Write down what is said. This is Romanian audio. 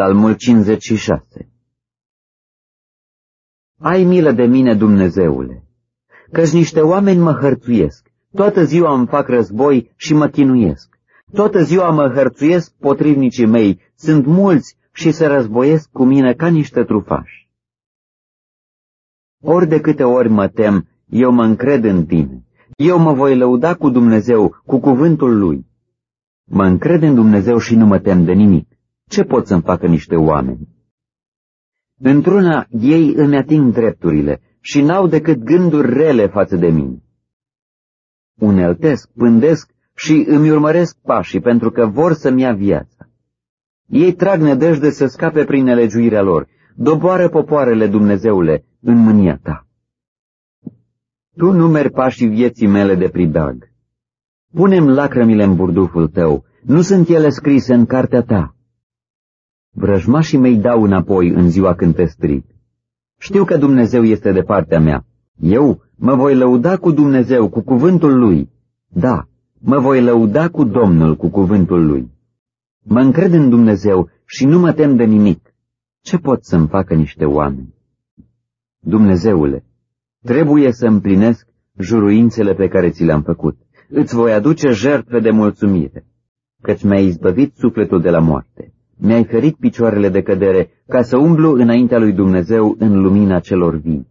Psalmul 56 Ai milă de mine, Dumnezeule, căci niște oameni mă hărțuiesc, toată ziua îmi fac război și mă chinuiesc. Toată ziua mă hărțuiesc potrivnicii mei, sunt mulți și se războiesc cu mine ca niște trufași. Ori de câte ori mă tem, eu mă încred în tine. Eu mă voi lăuda cu Dumnezeu, cu cuvântul Lui. Mă încred în Dumnezeu și nu mă tem de nimic. Ce pot să-mi facă niște oameni? Într-una ei îmi ating drepturile și n-au decât gânduri rele față de mine. Uneltesc, pândesc și îmi urmăresc pașii pentru că vor să-mi ia viața. Ei trag nădejde să scape prin nelegiuirea lor, doboară popoarele Dumnezeule în mânia ta. Tu numeri pașii vieții mele de pridag. Punem lacrămile în burduful tău, nu sunt ele scrise în cartea ta. Vrăjmașii mei dau înapoi în ziua când te strig. Știu că Dumnezeu este de partea mea. Eu mă voi lăuda cu Dumnezeu, cu cuvântul Lui. Da, mă voi lăuda cu Domnul, cu cuvântul Lui. Mă încred în Dumnezeu și nu mă tem de nimic. Ce pot să-mi facă niște oameni? Dumnezeule, trebuie să împlinesc juruințele pe care ți le-am făcut. Îți voi aduce jertfe de mulțumire, căci mi-ai izbăvit sufletul de la moarte. Mi-ai ferit picioarele de cădere ca să umblu înaintea lui Dumnezeu în lumina celor vii.